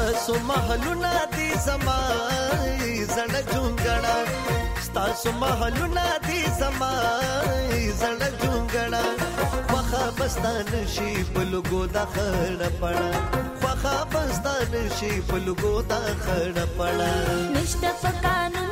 ستاسو محلونه دي زما زړه جونګړه ستاسو محلونه دي زما زړه جونګړه وخه بستان شي بلګو د خړ پړه وخه بستان شي بلګو د خړ پړه نشته فکانم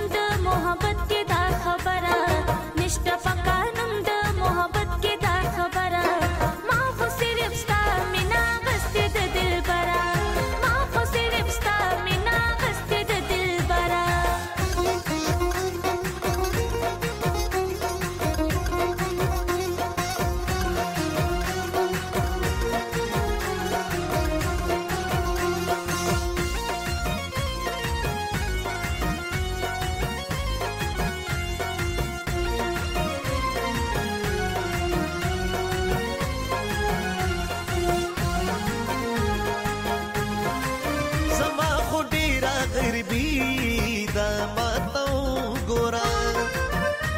بي دا ما تو ګورا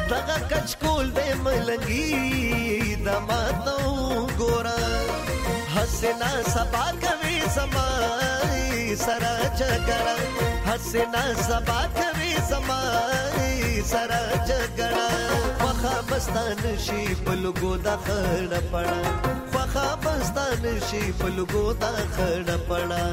دغه کچکول دې ملنګي دا ما تو ګورا حسنا سبا کوي سمای سرا جګړا حسنا سبا کوي سمای سرا جګړا وخا بستان شي بلګو دا خړ پړا وخا بستان شي بلګو دا خړ پړا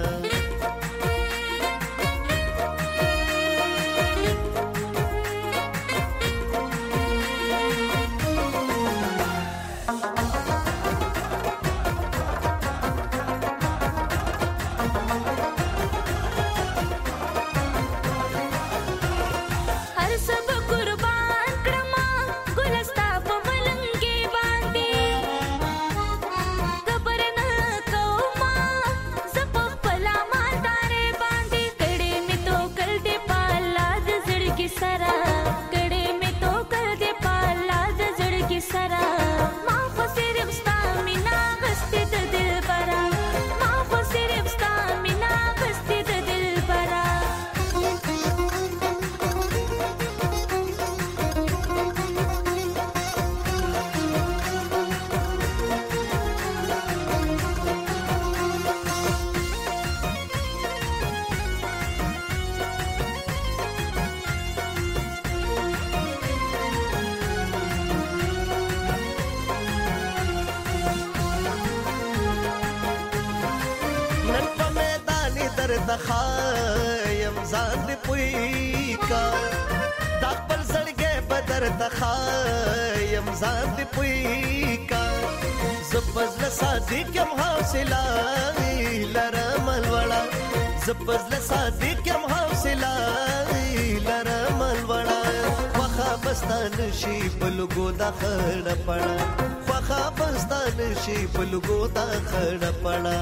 د خایم ځان دې پوي کا دا خپل زړګې بدر د خایم ځان دې پوي کا زپزل سادي کم حوصله لرم الولا زپزل سادي کم حوصله لرم الولا وخا بستان شي بلګو د خړ پړه وخا بستان شي بلګو د خړ پړه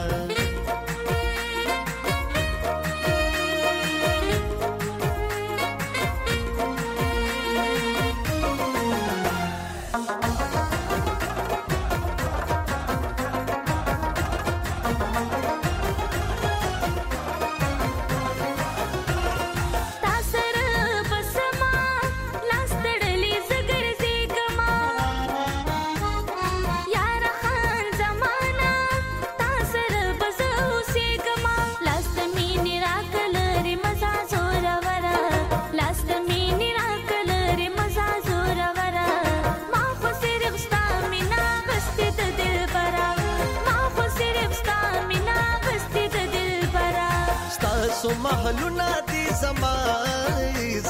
محلونه دي زما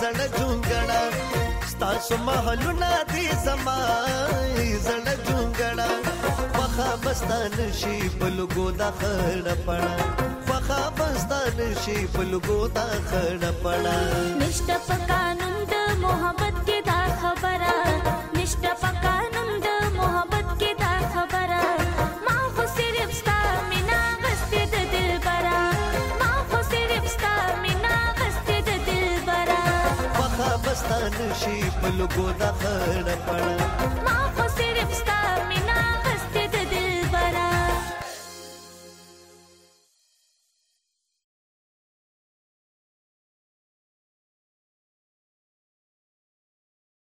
زړه جونګړه ستاسو محلونه دي زما زړه جونګړه وخا بستان شي بلګو دا خړ پړه وخا بستان شي بلګو دا خړ پړه نشته پکانند محبت کې شي په لګو د خړ پړ ما خو صرف ستا